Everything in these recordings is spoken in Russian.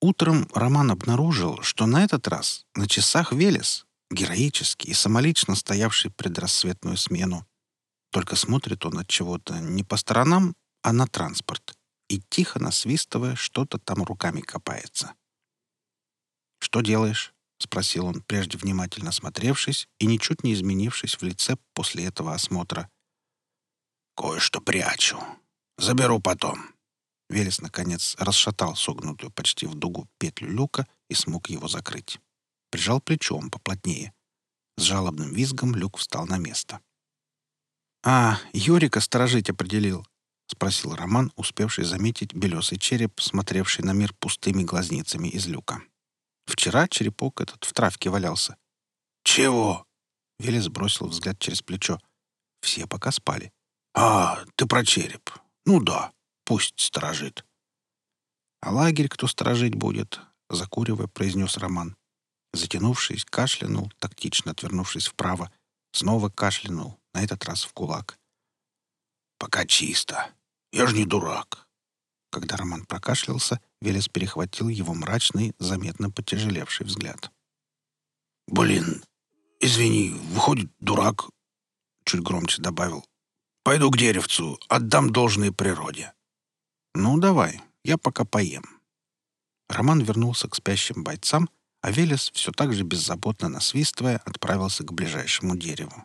Утром Роман обнаружил, что на этот раз на часах Велес, героический и самолично стоявший предрассветную смену. Только смотрит он от чего-то не по сторонам, а на транспорт. И тихо насвистывая, что-то там руками копается. «Что делаешь?» — спросил он, прежде внимательно смотревшись и ничуть не изменившись в лице после этого осмотра. «Кое-что прячу. Заберу потом». Велес, наконец, расшатал согнутую почти в дугу петлю люка и смог его закрыть. Прижал плечом поплотнее. С жалобным визгом люк встал на место. «А, Юрика сторожить определил», — спросил Роман, успевший заметить белесый череп, смотревший на мир пустыми глазницами из люка. «Вчера черепок этот в травке валялся». «Чего?» — Велес бросил взгляд через плечо. Все пока спали. «А, ты про череп. Ну да, пусть сторожит». «А лагерь кто сторожить будет?» — закуривая, произнес Роман. Затянувшись, кашлянул, тактично отвернувшись вправо. Снова кашлянул, на этот раз в кулак. «Пока чисто. Я же не дурак». Когда Роман прокашлялся, Велес перехватил его мрачный, заметно потяжелевший взгляд. «Блин, извини, выходит, дурак», — чуть громче добавил. «Пойду к деревцу, отдам должное природе». «Ну, давай, я пока поем». Роман вернулся к спящим бойцам, а Велес, все так же беззаботно насвистывая, отправился к ближайшему дереву.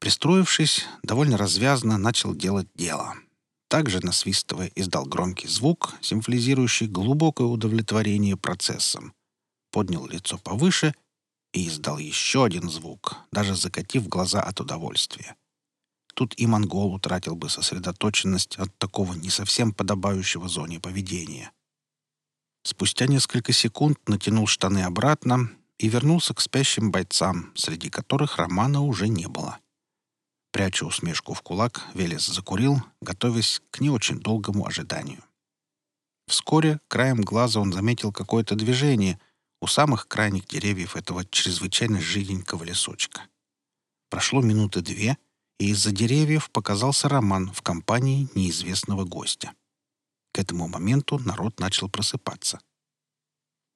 Пристроившись, довольно развязно начал делать дело. Также, насвистывая, издал громкий звук, символизирующий глубокое удовлетворение процессом. Поднял лицо повыше и издал еще один звук, даже закатив глаза от удовольствия. Тут и монгол утратил бы сосредоточенность от такого не совсем подобающего зоне поведения. Спустя несколько секунд натянул штаны обратно и вернулся к спящим бойцам, среди которых Романа уже не было. — Пряча усмешку в кулак, Велес закурил, готовясь к не очень долгому ожиданию. Вскоре краем глаза он заметил какое-то движение у самых крайних деревьев этого чрезвычайно жиденького лесочка. Прошло минуты две, и из-за деревьев показался Роман в компании неизвестного гостя. К этому моменту народ начал просыпаться.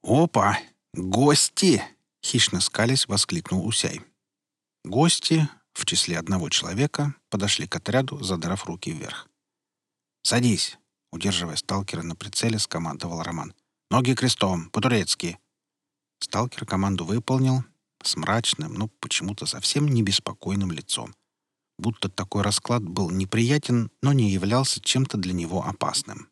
«Опа! Гости!» — хищно скались воскликнул Усяй. Гости, в числе одного человека подошли к отряду, задрав руки вверх. «Садись!» — удерживая сталкера на прицеле, скомандовал Роман. «Ноги крестом, по-турецки!» Сталкер команду выполнил с мрачным, но почему-то совсем не беспокойным лицом. Будто такой расклад был неприятен, но не являлся чем-то для него опасным.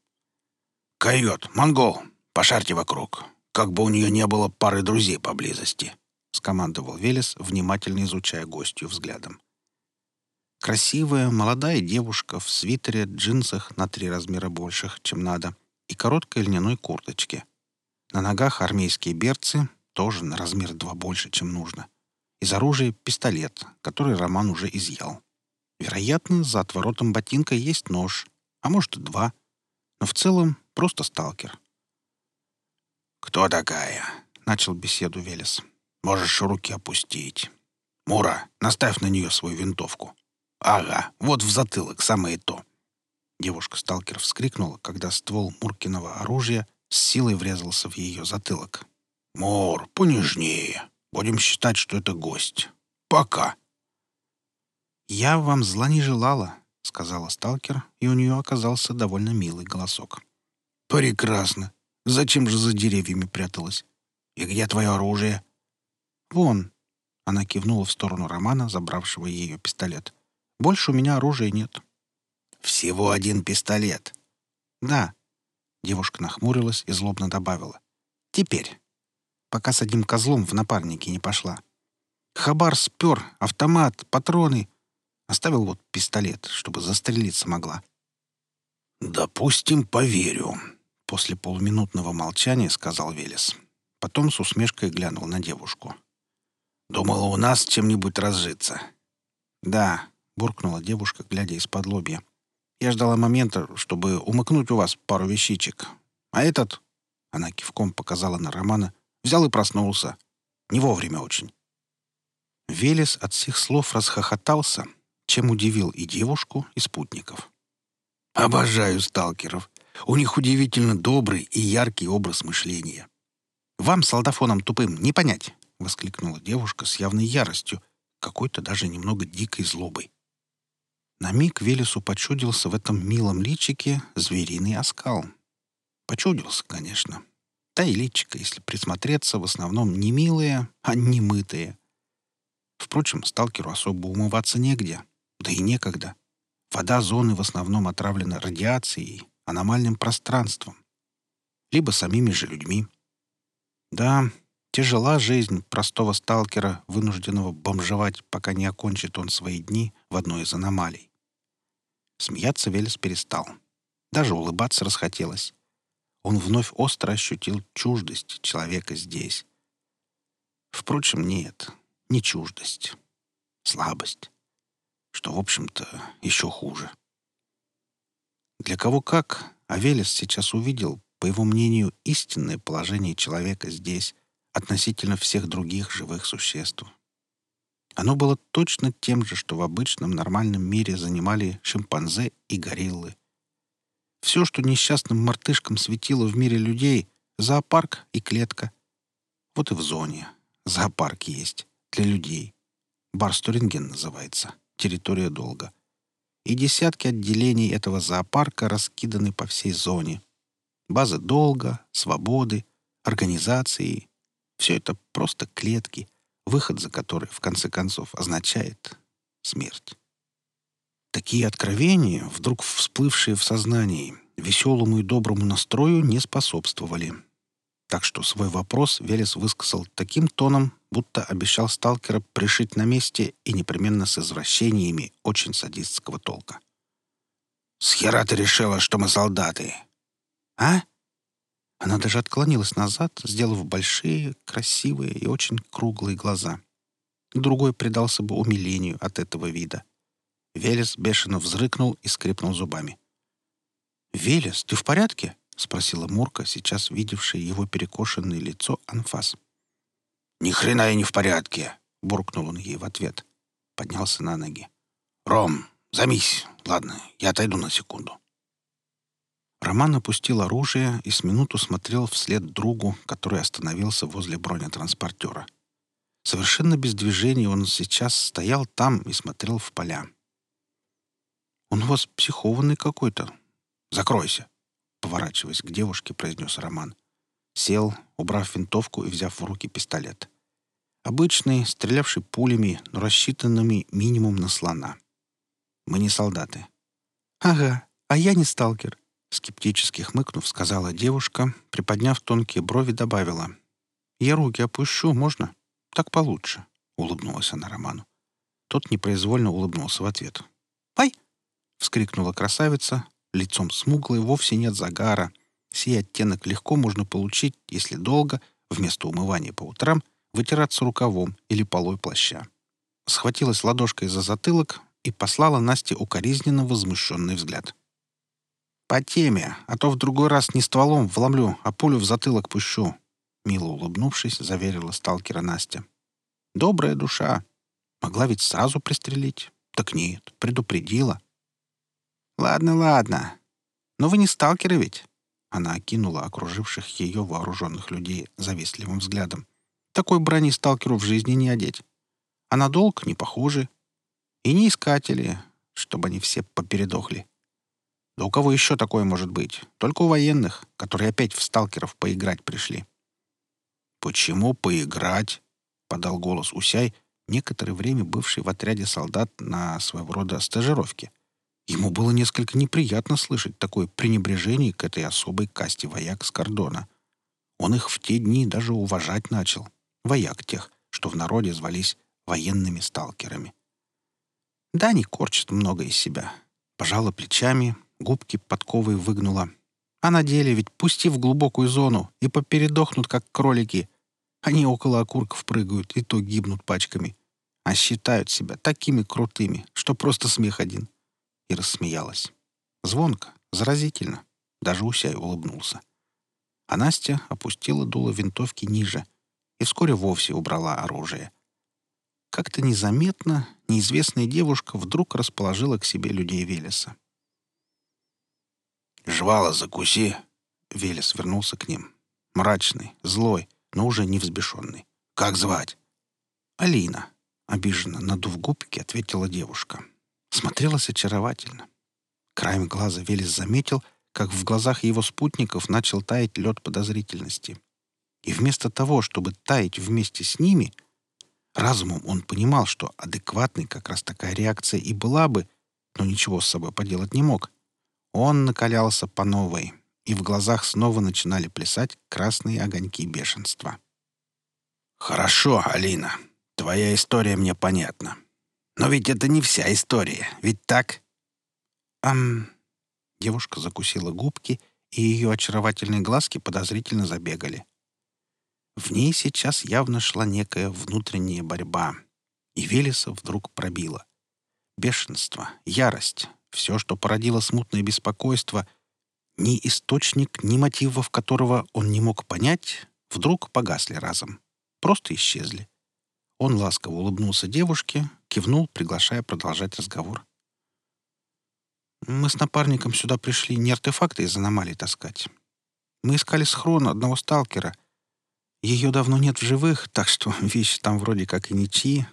«Койот, монгол, пошарьте вокруг, как бы у нее не было пары друзей поблизости!» — скомандовал Велес, внимательно изучая гостью взглядом. Красивая, молодая девушка в свитере, джинсах на три размера больших, чем надо, и короткой льняной курточке. На ногах армейские берцы, тоже на размер два больше, чем нужно. Из оружия — пистолет, который Роман уже изъял. Вероятно, за отворотом ботинка есть нож, а может и два. Но в целом просто сталкер. «Кто такая?» — начал беседу Велес. Можешь руки опустить. Мура, наставь на нее свою винтовку. Ага, вот в затылок, самое то. Девушка-сталкер вскрикнула, когда ствол Муркиного оружия с силой врезался в ее затылок. «Мур, понежнее. Будем считать, что это гость. Пока». «Я вам зла не желала», — сказала сталкер, и у нее оказался довольно милый голосок. «Прекрасно. Зачем же за деревьями пряталась? И где твое оружие?» «Вон!» — она кивнула в сторону Романа, забравшего ее пистолет. «Больше у меня оружия нет». «Всего один пистолет?» «Да». Девушка нахмурилась и злобно добавила. «Теперь. Пока с одним козлом в напарнике не пошла. Хабар спер, автомат, патроны. Оставил вот пистолет, чтобы застрелиться могла». «Допустим, поверю», — после полуминутного молчания сказал Велес. Потом с усмешкой глянул на девушку. Думала, у нас чем-нибудь разжиться. Да, буркнула девушка, глядя из-под лобья. Я ждала момента, чтобы умыкнуть у вас пару вещичек. А этот, она кивком показала на Романа, взял и проснулся. Не вовремя очень. Велес от всех слов расхохотался, чем удивил и девушку, и спутников. «Обожаю сталкеров. У них удивительно добрый и яркий образ мышления. «Вам, солдафоном тупым, не понять!» — воскликнула девушка с явной яростью, какой-то даже немного дикой злобой. На миг Велесу почудился в этом милом личике звериный оскал. Почудился, конечно. Та и личико, если присмотреться, в основном не милые, а немытые. Впрочем, сталкеру особо умываться негде, да и некогда. Вода зоны в основном отравлена радиацией, аномальным пространством. Либо самими же людьми. Да, тяжела жизнь простого сталкера, вынужденного бомжевать, пока не окончит он свои дни в одной из аномалий. Смеяться Велес перестал. Даже улыбаться расхотелось. Он вновь остро ощутил чуждость человека здесь. Впрочем, нет, не чуждость. Слабость. Что, в общем-то, еще хуже. Для кого как, а сейчас увидел, по его мнению, истинное положение человека здесь относительно всех других живых существ. Оно было точно тем же, что в обычном нормальном мире занимали шимпанзе и гориллы. Все, что несчастным мартышкам светило в мире людей — зоопарк и клетка. Вот и в зоне. Зоопарк есть. Для людей. Барстуринген называется. Территория долга. И десятки отделений этого зоопарка раскиданы по всей зоне. Базы долга, свободы, организации — все это просто клетки, выход за которые, в конце концов, означает смерть. Такие откровения, вдруг всплывшие в сознании, веселому и доброму настрою не способствовали. Так что свой вопрос Велес высказал таким тоном, будто обещал сталкера пришить на месте и непременно с извращениями очень садистского толка. «С ты решила, что мы солдаты?» «А?» Она даже отклонилась назад, сделав большие, красивые и очень круглые глаза. Другой предался бы умилению от этого вида. Велес бешено взрыкнул и скрипнул зубами. «Велес, ты в порядке?» — спросила Мурка, сейчас видевшая его перекошенное лицо анфас. «Ни хрена я не в порядке!» — буркнул он ей в ответ. Поднялся на ноги. «Ром, замись. Ладно, я отойду на секунду». Роман опустил оружие и с минуту смотрел вслед другу, который остановился возле бронетранспортера. Совершенно без движения он сейчас стоял там и смотрел в поля. «Он у вас психованный какой-то. Закройся!» Поворачиваясь к девушке, произнес Роман. Сел, убрав винтовку и взяв в руки пистолет. Обычный, стрелявший пулями, но рассчитанными минимум на слона. Мы не солдаты. «Ага, а я не сталкер», — скептически хмыкнув, сказала девушка, приподняв тонкие брови, добавила. «Я руки опущу, можно? Так получше», — улыбнулась она Роману. Тот непроизвольно улыбнулся в ответ. «Ай!» вскрикнула красавица, лицом смуглой вовсе нет загара. Сей оттенок легко можно получить, если долго, вместо умывания по утрам, вытираться рукавом или полой плаща. Схватилась ладошкой за затылок и послала Насте укоризненно возмущенный взгляд. «По теме, а то в другой раз не стволом вломлю, а пулю в затылок пущу», мило улыбнувшись, заверила сталкера Настя. «Добрая душа. Могла ведь сразу пристрелить. Так нет, предупредила. «Ладно, ладно. Но вы не сталкеры ведь?» Она окинула окруживших ее вооруженных людей завистливым взглядом. «Такой брони сталкеру в жизни не одеть. А на долг не похожи. И не искатели, чтобы они все попередохли. Да у кого еще такое может быть? Только у военных, которые опять в сталкеров поиграть пришли». «Почему поиграть?» — подал голос Усяй, некоторое время бывший в отряде солдат на своего рода стажировке — Ему было несколько неприятно слышать такое пренебрежение к этой особой касте вояк с кордона. Он их в те дни даже уважать начал. Вояк тех, что в народе звались военными сталкерами. Да, они корчат много из себя. Пожала плечами, губки подковой выгнула. А на деле ведь пусти в глубокую зону и попередохнут, как кролики. Они около окурков прыгают и то гибнут пачками. А считают себя такими крутыми, что просто смех один и рассмеялась. Звонко, заразительно. Даже Усяй улыбнулся. А Настя опустила дуло винтовки ниже и вскоре вовсе убрала оружие. Как-то незаметно неизвестная девушка вдруг расположила к себе людей Велеса. Жвала закуси. Велес вернулся к ним. Мрачный, злой, но уже не взбешенный. «Как звать?» «Алина», — обиженно надув губки, ответила девушка. Смотрелась очаровательно. Краем глаза Велес заметил, как в глазах его спутников начал таять лед подозрительности. И вместо того, чтобы таять вместе с ними, разумом он понимал, что адекватной как раз такая реакция и была бы, но ничего с собой поделать не мог. Он накалялся по новой, и в глазах снова начинали плясать красные огоньки бешенства. «Хорошо, Алина, твоя история мне понятна. Но ведь это не вся история, ведь так?» «Ам...» Девушка закусила губки, и ее очаровательные глазки подозрительно забегали. В ней сейчас явно шла некая внутренняя борьба. И Велеса вдруг пробило. Бешенство, ярость, все, что породило смутное беспокойство, ни источник, ни мотивов которого он не мог понять, вдруг погасли разом. Просто исчезли. Он ласково улыбнулся девушке, кивнул, приглашая продолжать разговор. «Мы с напарником сюда пришли не артефакты из аномалий таскать. Мы искали схрон одного сталкера. Ее давно нет в живых, так что вещи там вроде как и ничьи.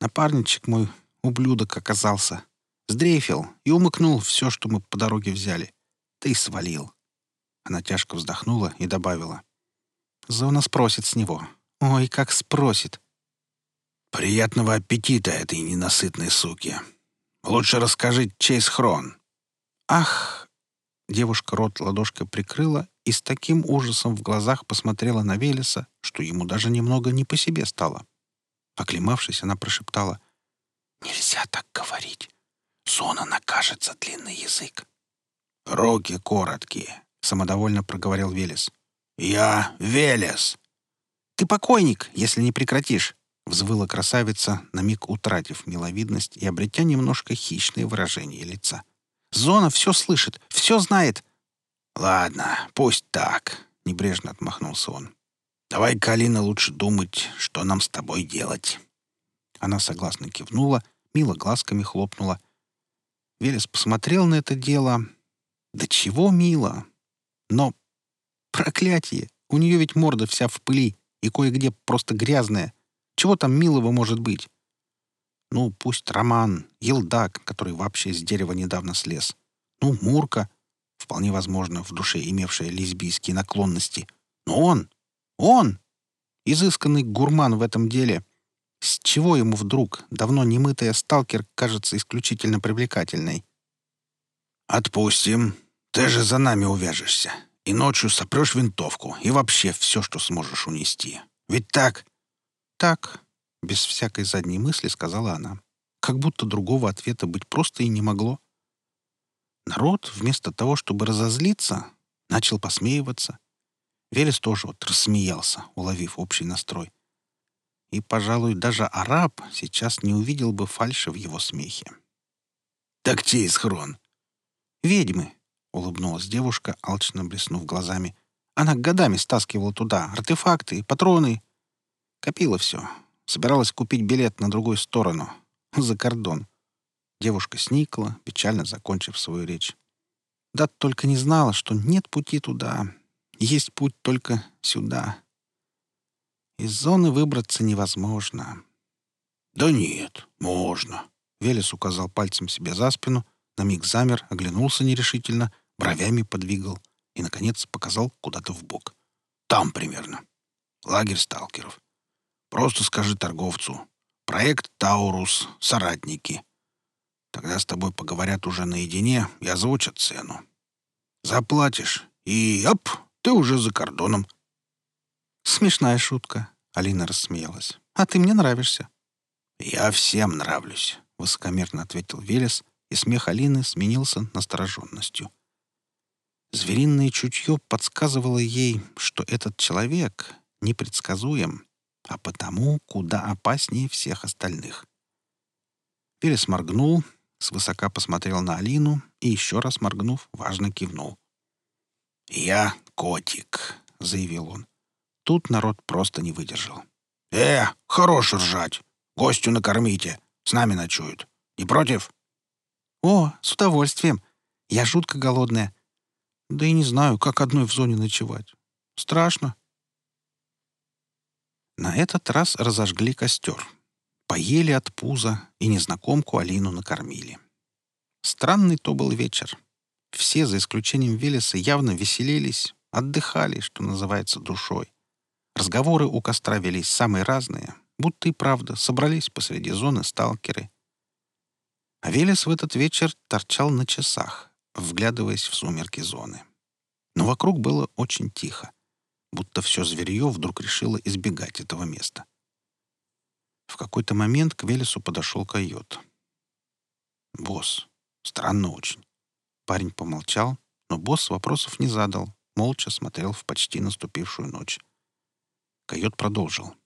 Напарничек мой, ублюдок, оказался. Сдрейфил и умыкнул все, что мы по дороге взяли. Ты свалил». Она тяжко вздохнула и добавила. «Зона спросит с него. Ой, как спросит. «Приятного аппетита этой ненасытной суки. Лучше расскажи, чей схрон». «Ах!» Девушка рот ладошкой прикрыла и с таким ужасом в глазах посмотрела на Велеса, что ему даже немного не по себе стало. Оклемавшись, она прошептала. «Нельзя так говорить. Зона накажет за длинный язык». «Руки короткие», — самодовольно проговорил Велес. «Я Велес». «Ты покойник, если не прекратишь», — взвыла красавица, на миг утратив миловидность и обретя немножко хищное выражение лица. «Зона все слышит, все знает!» «Ладно, пусть так», — небрежно отмахнулся он. «Давай, Калина, лучше думать, что нам с тобой делать». Она согласно кивнула, мило глазками хлопнула. Велес посмотрел на это дело. Да чего мило! Но проклятие! У нее ведь морда вся в пыли и кое-где просто грязная. Чего там милого может быть? Ну, пусть Роман, Елдак, который вообще с дерева недавно слез. Ну, Мурка, вполне возможно, в душе имевшая лесбийские наклонности. Но он, он, изысканный гурман в этом деле. С чего ему вдруг давно немытая сталкер кажется исключительно привлекательной? «Отпустим. Ты же за нами увяжешься. И ночью сопрешь винтовку. И вообще все, что сможешь унести. Ведь так?» «Так», — без всякой задней мысли сказала она. Как будто другого ответа быть просто и не могло. Народ, вместо того, чтобы разозлиться, начал посмеиваться. Велес тоже вот рассмеялся, уловив общий настрой. И, пожалуй, даже араб сейчас не увидел бы фальши в его смехе. «Так те из хрон!» «Ведьмы!» — улыбнулась девушка, алчно блеснув глазами. «Она годами стаскивала туда артефакты, патроны, Копила все. Собиралась купить билет на другую сторону. За кордон. Девушка сникла, печально закончив свою речь. Да только не знала, что нет пути туда. Есть путь только сюда. Из зоны выбраться невозможно. «Да нет, можно», — Велес указал пальцем себе за спину, на миг замер, оглянулся нерешительно, бровями подвигал и, наконец, показал куда-то в бок. «Там примерно. Лагерь сталкеров. Просто скажи торговцу. Проект «Таурус», соратники. Тогда с тобой поговорят уже наедине и озвучат цену. Заплатишь, и оп, ты уже за кордоном. Смешная шутка, Алина рассмеялась. А ты мне нравишься. Я всем нравлюсь, высокомерно ответил Велес, и смех Алины сменился настороженностью. Звериное чутье подсказывало ей, что этот человек непредсказуем а потому куда опаснее всех остальных. Перес моргнул, свысока посмотрел на Алину и, еще раз моргнув, важно кивнул. «Я котик», — заявил он. Тут народ просто не выдержал. «Э, хорош ржать! Гостю накормите! С нами ночуют. Не против?» «О, с удовольствием! Я жутко голодная. Да и не знаю, как одной в зоне ночевать. Страшно. На этот раз разожгли костер. Поели от пуза и незнакомку Алину накормили. Странный то был вечер. Все, за исключением Велеса, явно веселились, отдыхали, что называется, душой. Разговоры у костра велись самые разные, будто и правда собрались посреди зоны сталкеры. А Велес в этот вечер торчал на часах, вглядываясь в сумерки зоны. Но вокруг было очень тихо, будто все зверье вдруг решило избегать этого места. В какой-то момент к Велесу подошел койот. «Босс, странно очень». Парень помолчал, но босс вопросов не задал, молча смотрел в почти наступившую ночь. Койот продолжил.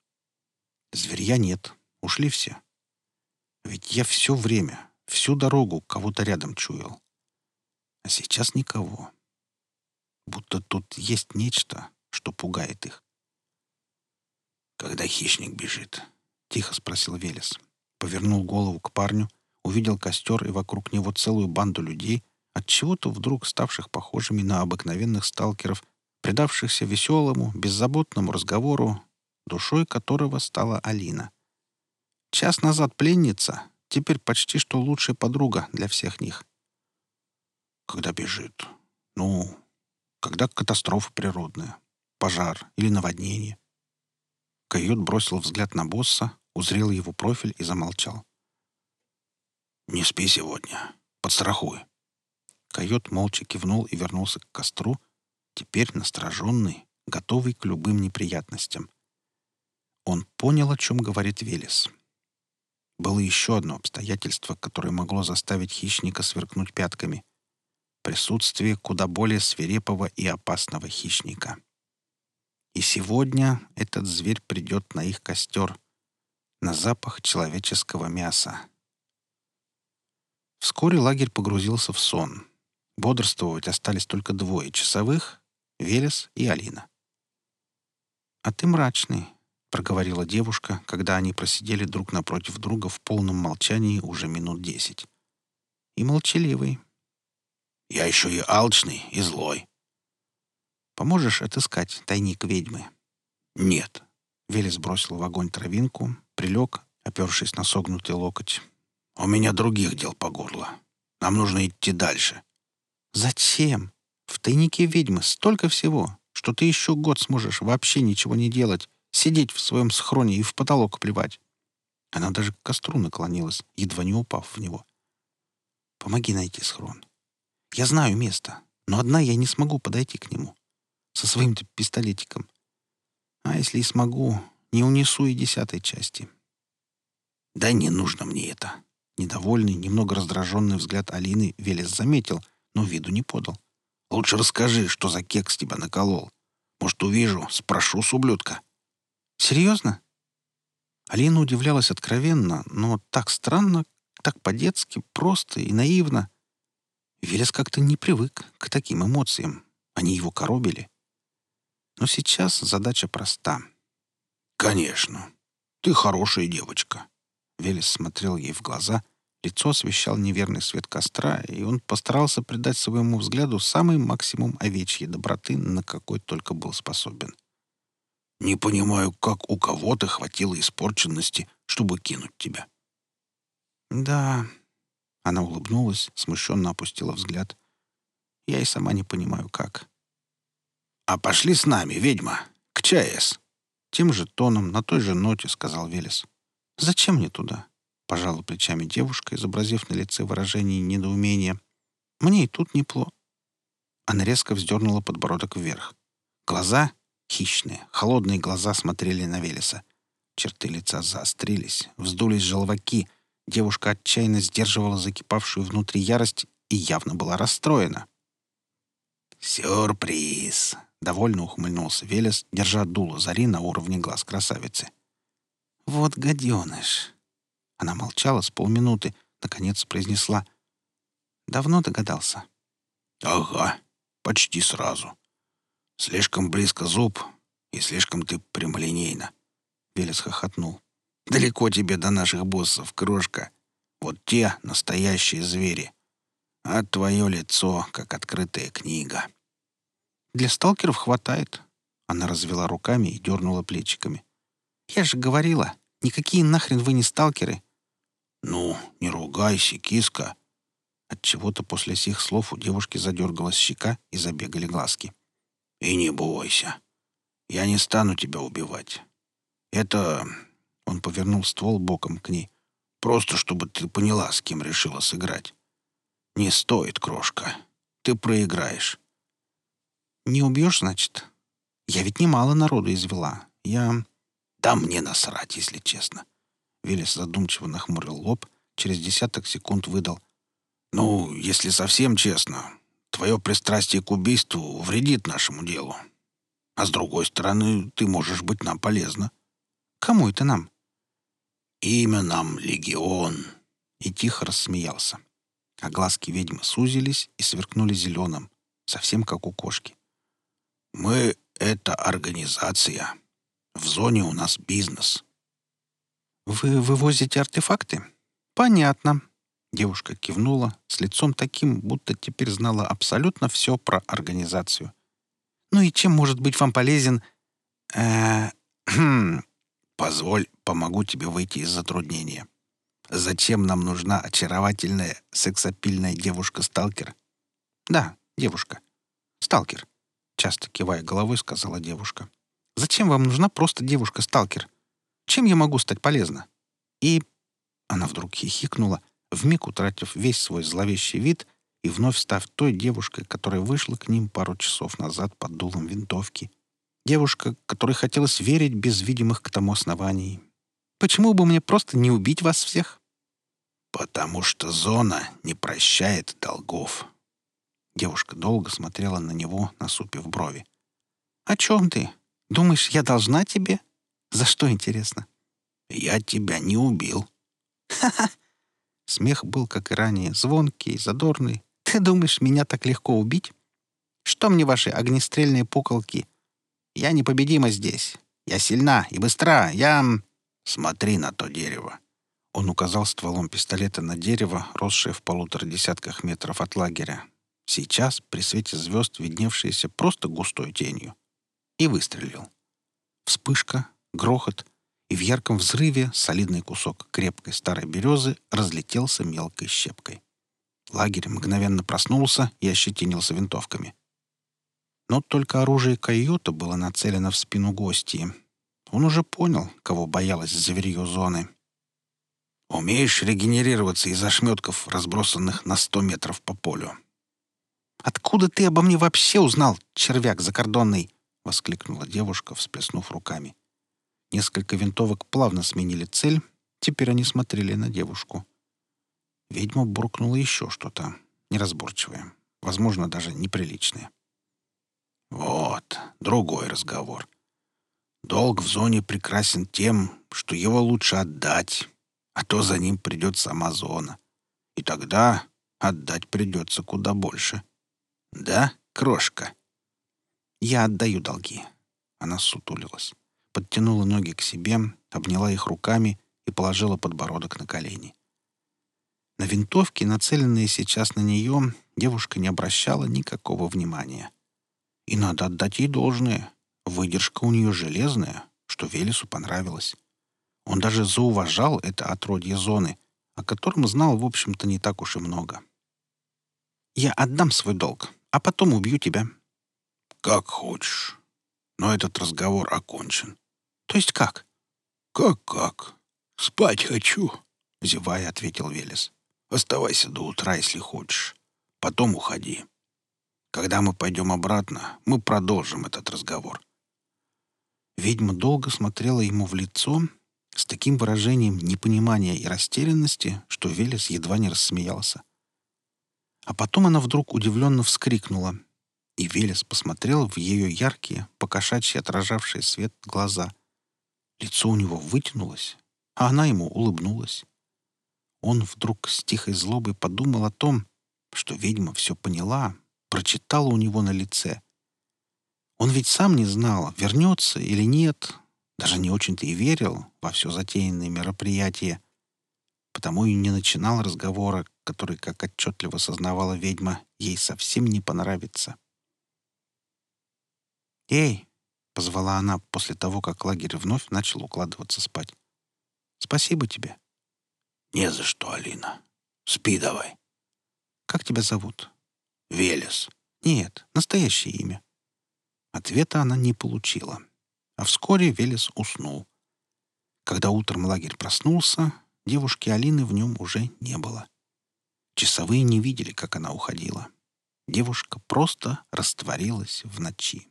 «Зверья нет, ушли все. Ведь я все время, всю дорогу кого-то рядом чуял. А сейчас никого. Будто тут есть нечто, что пугает их. «Когда хищник бежит?» — тихо спросил Велес. Повернул голову к парню, увидел костер и вокруг него целую банду людей, от чего то вдруг ставших похожими на обыкновенных сталкеров, предавшихся веселому, беззаботному разговору, душой которого стала Алина. Час назад пленница, теперь почти что лучшая подруга для всех них. Когда бежит? Ну, когда катастрофа природная, пожар или наводнение. Койот бросил взгляд на босса, узрел его профиль и замолчал. «Не спи сегодня. Подстрахуй». Койот молча кивнул и вернулся к костру, теперь настороженный, готовый к любым неприятностям. Он понял, о чем говорит Велес. Было еще одно обстоятельство, которое могло заставить хищника сверкнуть пятками присутствие куда более свирепого и опасного хищника. И сегодня этот зверь придет на их костер, на запах человеческого мяса. Вскоре лагерь погрузился в сон. Бодрствовать остались только двое часовых — Велес и Алина. «А ты мрачный», — проговорила девушка, когда они просидели друг напротив друга в полном молчании уже минут десять. «И молчаливый. Я еще и алчный, и злой. Поможешь отыскать тайник ведьмы? Нет. Велес бросил в огонь травинку, прилег, опершись на согнутый локоть. У меня других дел по горло. Нам нужно идти дальше. Зачем? В тайнике ведьмы столько всего, что ты еще год сможешь вообще ничего не делать, сидеть в своем схроне и в потолок плевать. Она даже к костру наклонилась, едва не упав в него. Помоги найти схрон. Я знаю место, но одна я не смогу подойти к нему. Со своим-то пистолетиком. А если и смогу, не унесу и десятой части. Да не нужно мне это. Недовольный, немного раздраженный взгляд Алины Велес заметил, но виду не подал. Лучше расскажи, что за кекс тебя наколол. Может, увижу, спрошу с ублюдка. Серьезно? Алина удивлялась откровенно, но так странно, так по-детски, просто и наивно. Велес как-то не привык к таким эмоциям. Они его коробили. Но сейчас задача проста. «Конечно. Ты хорошая девочка». Велес смотрел ей в глаза, лицо освещал неверный свет костра, и он постарался придать своему взгляду самый максимум овечьей доброты, на какой только был способен. «Не понимаю, как у кого-то хватило испорченности, чтобы кинуть тебя». «Да, она улыбнулась, смущенно опустила взгляд. Я и сама не понимаю, как. «А пошли с нами, ведьма, к ЧАЭС!» Тем же тоном, на той же ноте, сказал Велес. «Зачем мне туда?» Пожала плечами девушка, изобразив на лице выражение недоумения. «Мне и тут непло». Она резко вздернула подбородок вверх. Глаза, хищные, холодные глаза смотрели на Велеса. Черты лица заострились, вздулись желваки — Девушка отчаянно сдерживала закипавшую внутри ярость и явно была расстроена. «Сюрприз!» — довольно ухмыльнулся Велес, держа дуло зари на уровне глаз красавицы. «Вот гаденыш!» Она молчала с полминуты, наконец произнесла. «Давно догадался?» «Ага, почти сразу. Слишком близко зуб, и слишком ты прямолинейно». Велес хохотнул. Далеко тебе до наших боссов, крошка. Вот те настоящие звери. А твое лицо, как открытая книга. Для сталкеров хватает. Она развела руками и дернула плечиками. Я же говорила, никакие нахрен вы не сталкеры. Ну, не ругайся, киска. От чего-то после сих слов у девушки задергалась щека и забегали глазки. И не бойся. Я не стану тебя убивать. Это... Он повернул ствол боком к ней. Просто чтобы ты поняла, с кем решила сыграть. Не стоит, крошка. Ты проиграешь. Не убьешь, значит? Я ведь немало народу извела. Я... Да мне насрать, если честно. Велес задумчиво нахмурил лоб, через десяток секунд выдал. «Ну, если совсем честно, твое пристрастие к убийству вредит нашему делу. А с другой стороны, ты можешь быть нам полезна». «Кому это нам?» «Имя нам Легион», — и тихо рассмеялся. А глазки ведьмы сузились и сверкнули зеленым, совсем как у кошки. «Мы — это организация. В зоне у нас бизнес». «Вы вывозите артефакты?» «Понятно». Девушка кивнула с лицом таким, будто теперь знала абсолютно все про организацию. «Ну и чем может быть вам полезен...» э -э «Позволь, помогу тебе выйти из затруднения. Зачем нам нужна очаровательная, сексапильная девушка-сталкер?» «Да, девушка. Сталкер», — часто кивая головой, сказала девушка. «Зачем вам нужна просто девушка-сталкер? Чем я могу стать полезна?» И она вдруг хихикнула, вмиг утратив весь свой зловещий вид и вновь став той девушкой, которая вышла к ним пару часов назад под дулом винтовки. Девушка, которой хотелось верить без видимых к тому оснований. «Почему бы мне просто не убить вас всех?» «Потому что зона не прощает долгов». Девушка долго смотрела на него, насупив брови. «О чем ты? Думаешь, я должна тебе? За что, интересно?» «Я тебя не убил». «Ха-ха!» Смех был, как и ранее, звонкий, задорный. «Ты думаешь, меня так легко убить? Что мне ваши огнестрельные пуколки? Я непобедима здесь. Я сильна и быстра. Я...» «Смотри на то дерево». Он указал стволом пистолета на дерево, росшее в полутора десятках метров от лагеря. Сейчас, при свете звезд, видневшееся просто густой тенью. И выстрелил. Вспышка, грохот — и в ярком взрыве солидный кусок крепкой старой березы разлетелся мелкой щепкой. Лагерь мгновенно проснулся и ощетинился винтовками. Но только оружие койота было нацелено в спину гостей. Он уже понял, кого боялась зверье зоны. «Умеешь регенерироваться из ошметков, разбросанных на сто метров по полю?» «Откуда ты обо мне вообще узнал, червяк закордонный?» — воскликнула девушка, всплеснув руками. Несколько винтовок плавно сменили цель, теперь они смотрели на девушку. Ведьма буркнула еще что-то, неразборчивое, возможно, даже неприличное. «Вот, другой разговор. Долг в зоне прекрасен тем, что его лучше отдать, а то за ним придет сама зона. И тогда отдать придется куда больше. Да, крошка?» «Я отдаю долги». Она сутулилась подтянула ноги к себе, обняла их руками и положила подбородок на колени. На винтовке, нацеленные сейчас на нее, девушка не обращала никакого внимания. И надо отдать ей должное. Выдержка у нее железная, что Велесу понравилось. Он даже зауважал это отродье зоны, о котором знал, в общем-то, не так уж и много. «Я отдам свой долг, а потом убью тебя». «Как хочешь но этот разговор окончен. То есть как? Как-как? Спать хочу, зевая, ответил Велес. Оставайся до утра, если хочешь. Потом уходи. Когда мы пойдем обратно, мы продолжим этот разговор. Ведьма долго смотрела ему в лицо с таким выражением непонимания и растерянности, что Велес едва не рассмеялся. А потом она вдруг удивленно вскрикнула — и Велес посмотрел в ее яркие, покошачьи отражавшие свет глаза. Лицо у него вытянулось, а она ему улыбнулась. Он вдруг с тихой злобой подумал о том, что ведьма все поняла, прочитала у него на лице. Он ведь сам не знал, вернется или нет, даже не очень-то и верил во все затеянное мероприятие, потому и не начинал разговора, который, как отчетливо сознавала ведьма, ей совсем не понравится. «Эй!» — позвала она после того, как лагерь вновь начал укладываться спать. «Спасибо тебе». «Не за что, Алина. Спи давай». «Как тебя зовут?» «Велес». «Нет, настоящее имя». Ответа она не получила. А вскоре Велес уснул. Когда утром лагерь проснулся, девушки Алины в нем уже не было. Часовые не видели, как она уходила. Девушка просто растворилась в ночи.